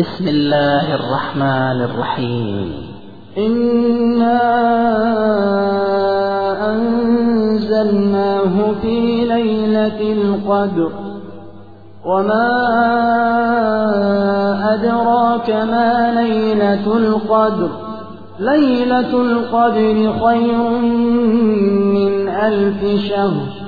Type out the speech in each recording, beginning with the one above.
بسم الله الرحمن الرحيم. إنا أنزلناه في ليلة القدر. وما أدراك ما ليلة القدر. ليلة القدر خير من ألف شهر.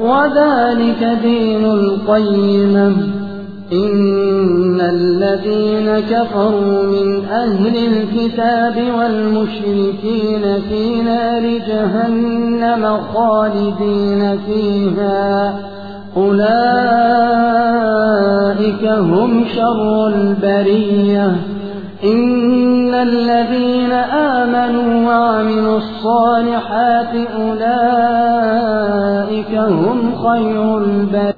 وذلك دين القيمة. إن الذين كفروا من أهل الكتاب والمشركين في نار جهنم خالدين فيها. أولئك هم شر البرية. إن الذين آمنوا وعملوا الصالحات أولئك هم خير البرية.